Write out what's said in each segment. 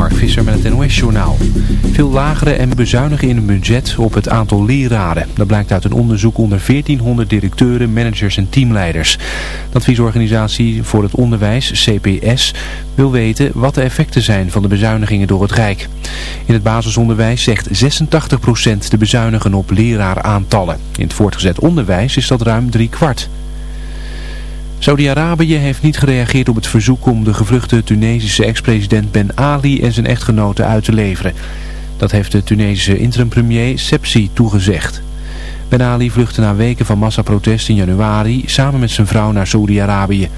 Mark Visser met het NOS-journaal. Veel lagere en bezuinigen in een budget op het aantal leraren. Dat blijkt uit een onderzoek onder 1400 directeuren, managers en teamleiders. De adviesorganisatie voor het onderwijs, CPS, wil weten wat de effecten zijn van de bezuinigingen door het Rijk. In het basisonderwijs zegt 86% de bezuinigen op leraaraantallen. In het voortgezet onderwijs is dat ruim drie kwart. Saudi-Arabië heeft niet gereageerd op het verzoek om de gevluchte Tunesische ex-president Ben Ali en zijn echtgenote uit te leveren. Dat heeft de Tunesische interim-premier Sepsi toegezegd. Ben Ali vluchtte na weken van massaprotest in januari samen met zijn vrouw naar Saudi-Arabië.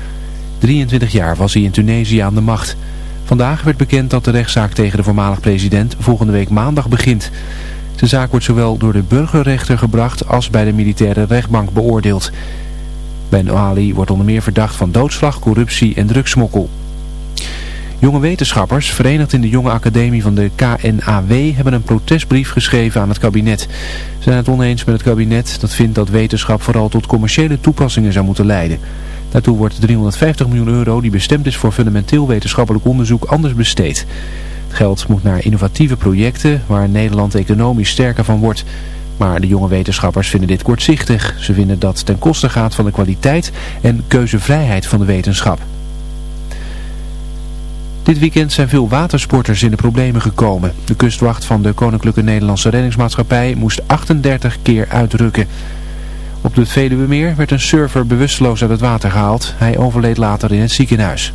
23 jaar was hij in Tunesië aan de macht. Vandaag werd bekend dat de rechtszaak tegen de voormalig president volgende week maandag begint. De zaak wordt zowel door de burgerrechter gebracht als bij de militaire rechtbank beoordeeld. Ben Ali wordt onder meer verdacht van doodslag, corruptie en drugsmokkel. Jonge wetenschappers, verenigd in de Jonge Academie van de KNAW, hebben een protestbrief geschreven aan het kabinet. Ze zijn het oneens met het kabinet dat vindt dat wetenschap vooral tot commerciële toepassingen zou moeten leiden. Daartoe wordt 350 miljoen euro die bestemd is voor fundamenteel wetenschappelijk onderzoek anders besteed. Het geld moet naar innovatieve projecten waar Nederland economisch sterker van wordt. Maar de jonge wetenschappers vinden dit kortzichtig. Ze vinden dat ten koste gaat van de kwaliteit en keuzevrijheid van de wetenschap. Dit weekend zijn veel watersporters in de problemen gekomen. De kustwacht van de Koninklijke Nederlandse Reddingsmaatschappij moest 38 keer uitrukken. Op het Veluwemeer werd een surfer bewusteloos uit het water gehaald. Hij overleed later in het ziekenhuis.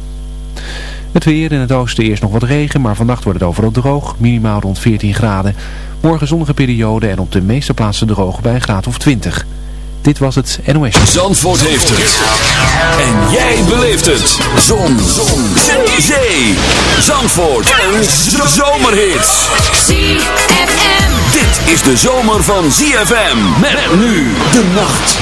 Het weer in het oosten eerst nog wat regen, maar vannacht wordt het overal droog, minimaal rond 14 graden. Morgen zonnige periode en op de meeste plaatsen droog bij een graad of 20. Dit was het NOS. Zandvoort heeft het. En jij beleeft het. Zon. Zon. Zee. Zee. Zandvoort. Een zomerhit. ZFM. Dit is de zomer van ZFM. Met nu de nacht.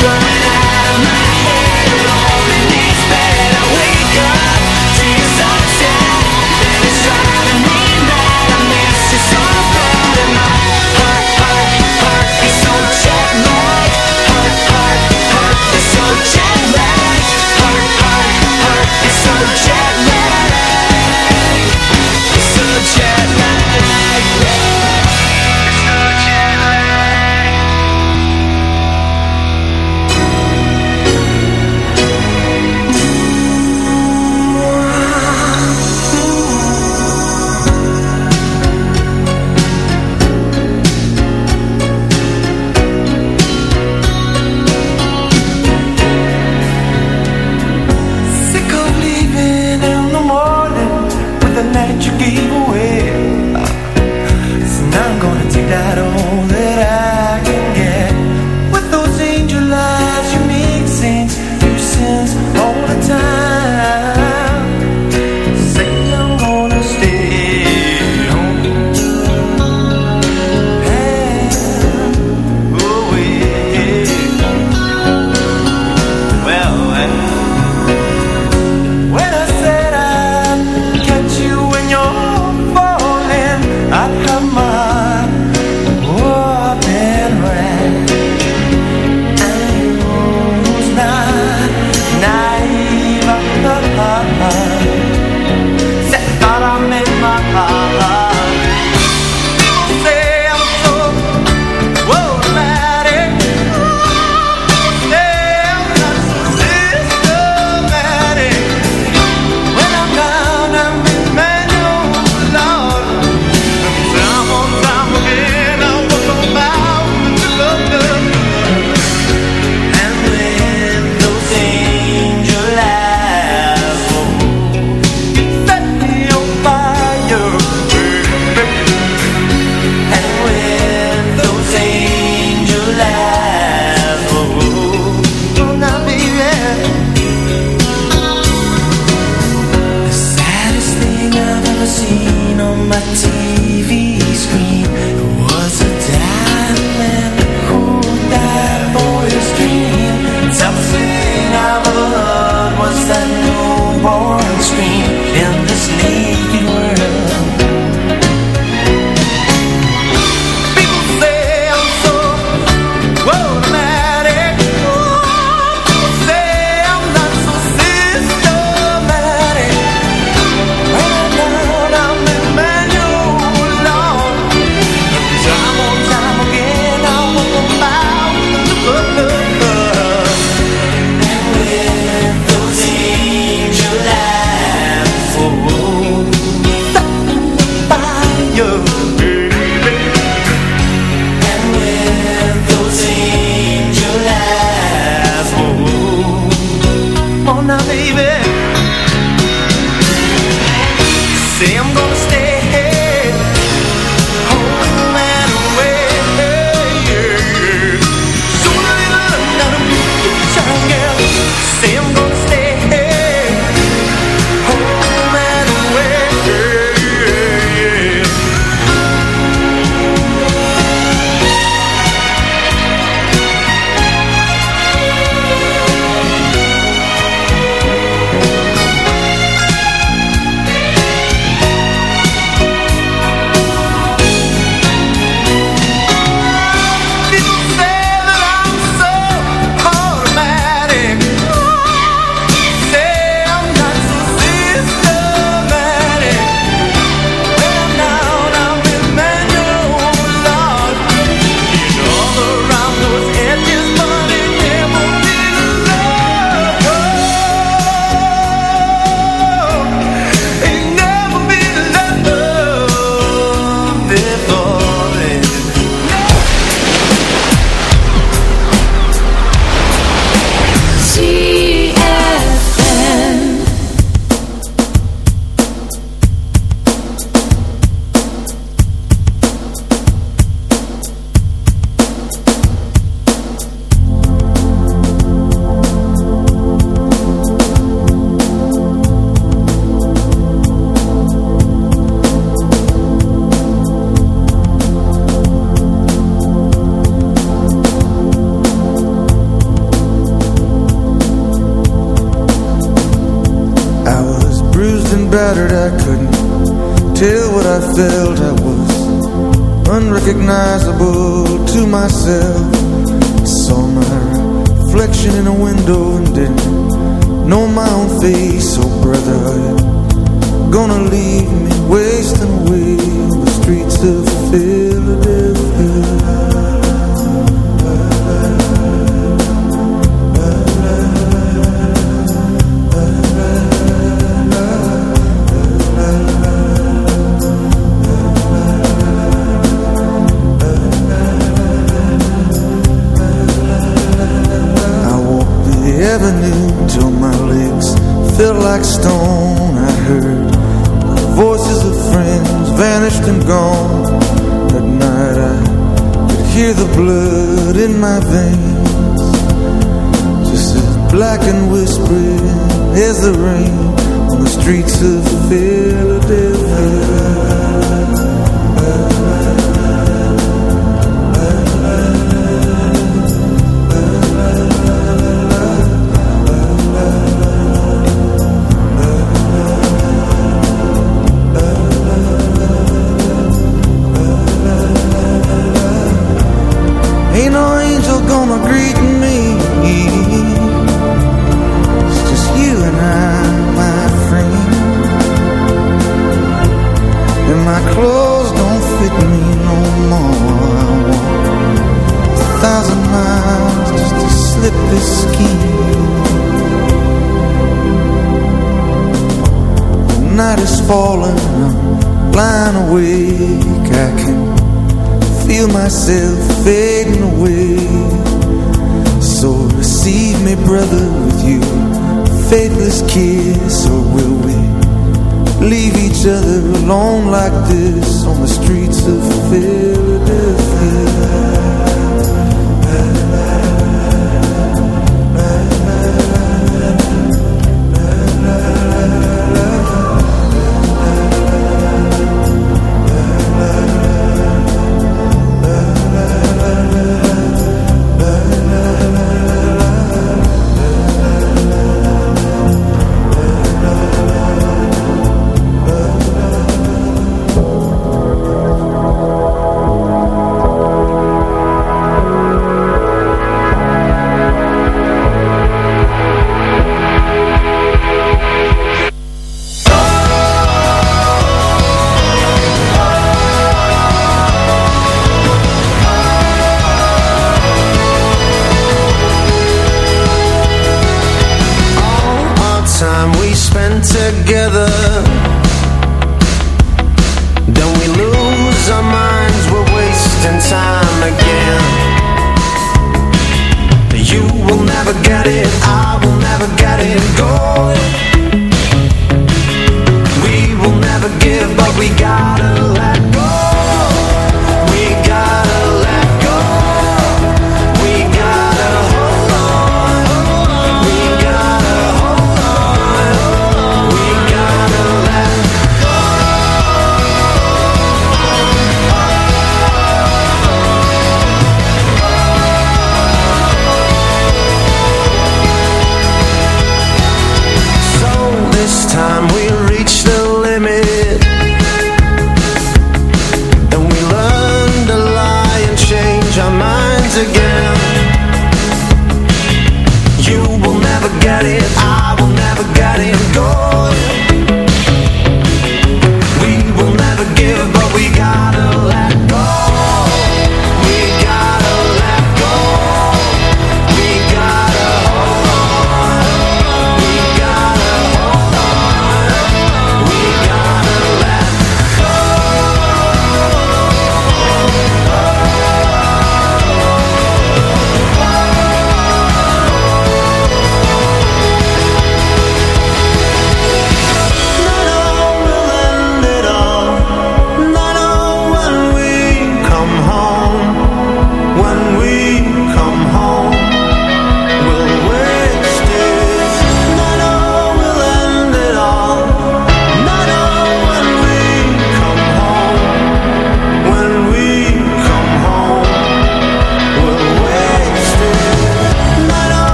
strength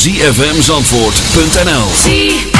www.zfmzandvoort.nl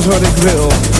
alles wat ik wil